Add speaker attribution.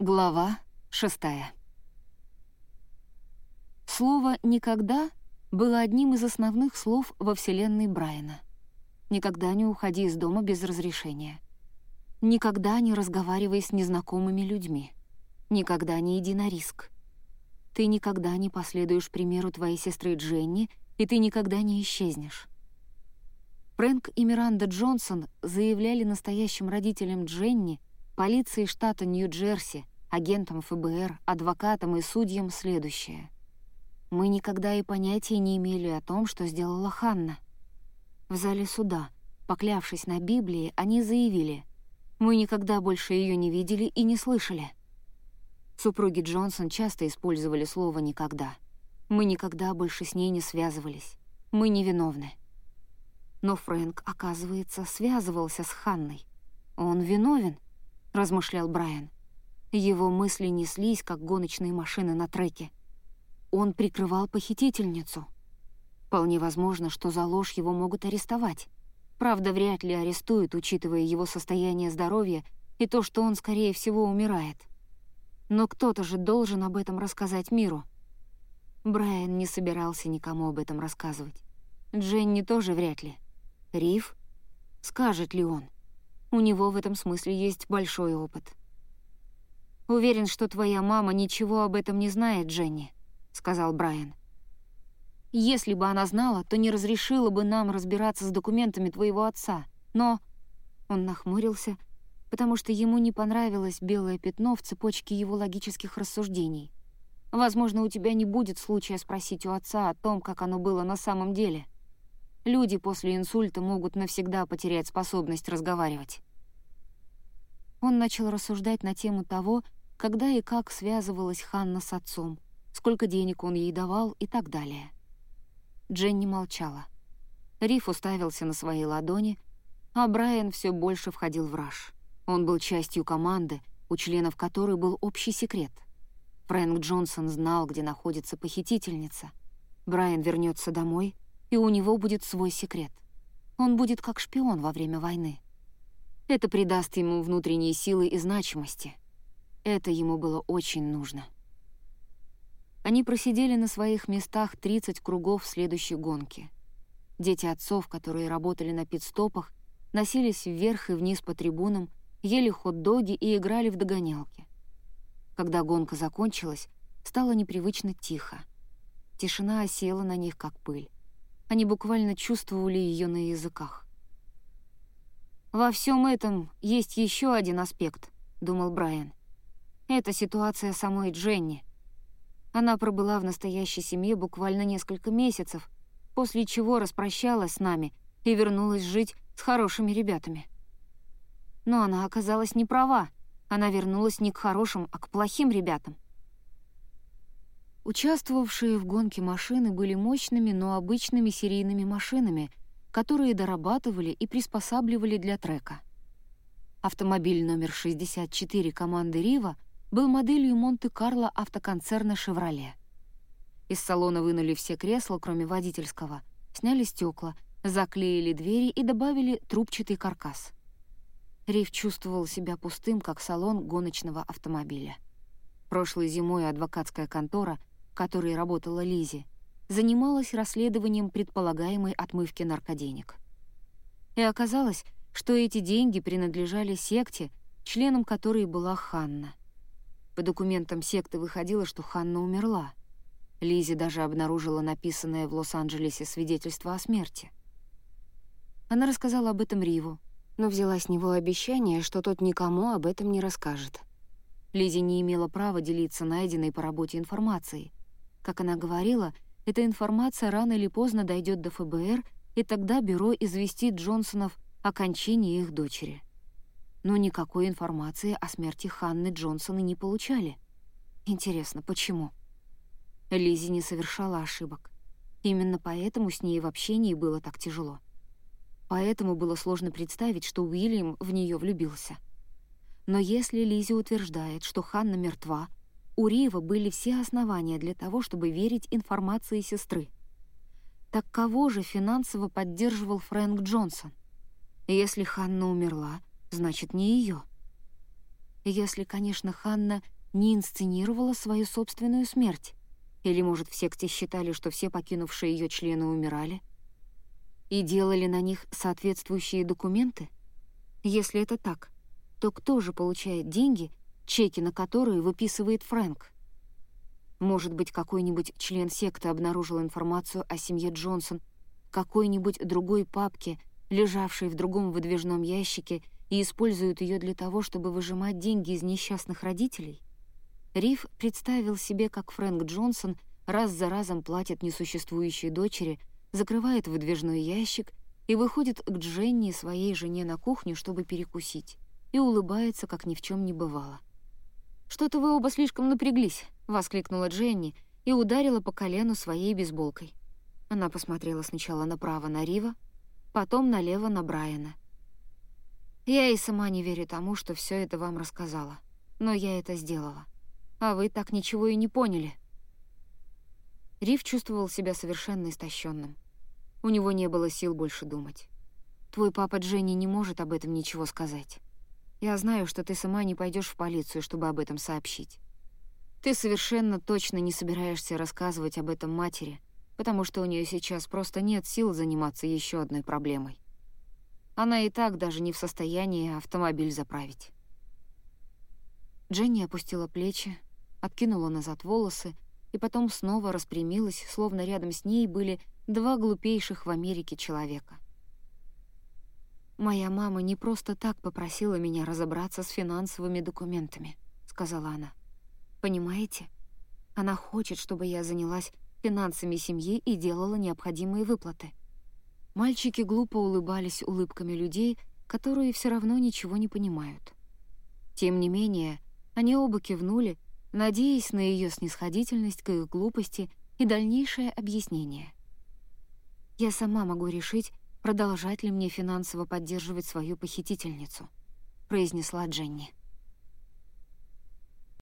Speaker 1: Глава шестая. Слово «никогда» было одним из основных слов во вселенной Брайана. Никогда не уходи из дома без разрешения. Никогда не разговаривай с незнакомыми людьми. Никогда не иди на риск. Ты никогда не последуешь примеру твоей сестры Дженни, и ты никогда не исчезнешь. Фрэнк и Миранда Джонсон заявляли настоящим родителям Дженни, полиции штата Нью-Джерси, агентам ФБР, адвокатам и судьям следующее. Мы никогда и понятия не имели о том, что сделала Ханна. В зале суда, поклявшись на Библии, они заявили, «Мы никогда больше ее не видели и не слышали». Супруги Джонсон часто использовали слово «никогда». Мы никогда больше с ней не связывались. Мы невиновны. Но Фрэнк, оказывается, связывался с Ханной. Он виновен, — размышлял Брайан. Его мысли неслись, как гоночные машины на треке. Он прикрывал похитительницу. Вполне возможно, что за ложь его могут арестовать. Правда, вряд ли арестуют, учитывая его состояние здоровья и то, что он, скорее всего, умирает. Но кто-то же должен об этом рассказать миру. Брайан не собирался никому об этом рассказывать. Дженни тоже вряд ли. Риф? Скажет ли он? У него в этом смысле есть большой опыт. «Уверен, что твоя мама ничего об этом не знает, Дженни», — сказал Брайан. «Если бы она знала, то не разрешила бы нам разбираться с документами твоего отца. Но...» Он нахмурился, потому что ему не понравилось белое пятно в цепочке его логических рассуждений. «Возможно, у тебя не будет случая спросить у отца о том, как оно было на самом деле». Люди после инсульта могут навсегда потерять способность разговаривать. Он начал рассуждать на тему того, когда и как связывалась Ханна с отцом, сколько денег он ей давал и так далее. Дженни молчала. Риф уставился на свои ладони, а Брайан все больше входил в раж. Он был частью команды, у членов которой был общий секрет. Фрэнк Джонсон знал, где находится похитительница. Брайан вернется домой — и у него будет свой секрет. Он будет как шпион во время войны. Это придаст ему внутренние силы и значимости. Это ему было очень нужно. Они просидели на своих местах 30 кругов следующей гонке. Дети отцов, которые работали на пит-стопах, носились вверх и вниз по трибунам, ели хот-доги и играли в догонялки. Когда гонка закончилась, стало непривычно тихо. Тишина осела на них, как пыль. Они буквально чувствовали ее на языках. «Во всем этом есть еще один аспект», — думал Брайан. «Это ситуация самой Дженни. Она пробыла в настоящей семье буквально несколько месяцев, после чего распрощалась с нами и вернулась жить с хорошими ребятами. Но она оказалась не права. Она вернулась не к хорошим, а к плохим ребятам. Участвовавшие в гонке машины были мощными, но обычными серийными машинами, которые дорабатывали и приспосабливали для трека. Автомобиль номер 64 команды «Рива» был моделью Монте-Карло автоконцерна «Шевроле». Из салона вынули все кресла, кроме водительского, сняли стекла, заклеили двери и добавили трубчатый каркас. Рив чувствовал себя пустым, как салон гоночного автомобиля. Прошлой зимой адвокатская контора которой работала Лизи, занималась расследованием предполагаемой отмывки наркоденег. И оказалось, что эти деньги принадлежали секте, членом которой была Ханна. По документам секты выходило, что Ханна умерла. Лизи даже обнаружила написанное в Лос-Анджелесе свидетельство о смерти. Она рассказала об этом Риву, но взяла с него обещание, что тот никому об этом не расскажет. Лизи не имела права делиться найденной по работе информацией, как она говорила, эта информация рано или поздно дойдет до ФБР, и тогда бюро известит Джонсонов о кончине их дочери. Но никакой информации о смерти Ханны Джонсона не получали. Интересно, почему? Лизи не совершала ошибок. Именно поэтому с ней в общении было так тяжело. Поэтому было сложно представить, что Уильям в нее влюбился. Но если Лизи утверждает, что Ханна мертва, у Рива были все основания для того, чтобы верить информации сестры. Так кого же финансово поддерживал Фрэнк Джонсон? Если Ханна умерла, значит, не ее. Если, конечно, Ханна не инсценировала свою собственную смерть. Или, может, в секте считали, что все покинувшие ее члены умирали? И делали на них соответствующие документы? Если это так, то кто же получает деньги, чеки на которые выписывает Фрэнк? Может быть, какой-нибудь член секты обнаружил информацию о семье Джонсон какой-нибудь другой папке, лежавшей в другом выдвижном ящике, и использует ее для того, чтобы выжимать деньги из несчастных родителей? Риф представил себе, как Фрэнк Джонсон раз за разом платит несуществующей дочери, закрывает выдвижной ящик и выходит к Дженни, своей жене, на кухню, чтобы перекусить, и улыбается, как ни в чем не бывало. «Что-то вы оба слишком напряглись», — воскликнула Дженни и ударила по колену своей бейсболкой. Она посмотрела сначала направо на Рива, потом налево на Брайана. «Я и сама не верю тому, что все это вам рассказала, но я это сделала. А вы так ничего и не поняли». Рив чувствовал себя совершенно истощенным. У него не было сил больше думать. «Твой папа Дженни не может об этом ничего сказать. Я знаю, что ты сама не пойдешь в полицию, чтобы об этом сообщить. Ты совершенно точно не собираешься рассказывать об этом матери, потому что у нее сейчас просто нет сил заниматься еще одной проблемой. Она и так даже не в состоянии автомобиль заправить. Дженни опустила плечи, откинула назад волосы и потом снова распрямилась, словно рядом с ней были два глупейших в Америке человека — «Моя мама не просто так попросила меня разобраться с финансовыми документами», — сказала она. «Понимаете? Она хочет, чтобы я занялась финансами семьи и делала необходимые выплаты». Мальчики глупо улыбались улыбками людей, которые все равно ничего не понимают. Тем не менее, они оба кивнули, надеясь на ее снисходительность к их глупости и дальнейшее объяснение. «Я сама могу решить, продолжать ли мне финансово поддерживать свою похитительницу», — произнесла Дженни.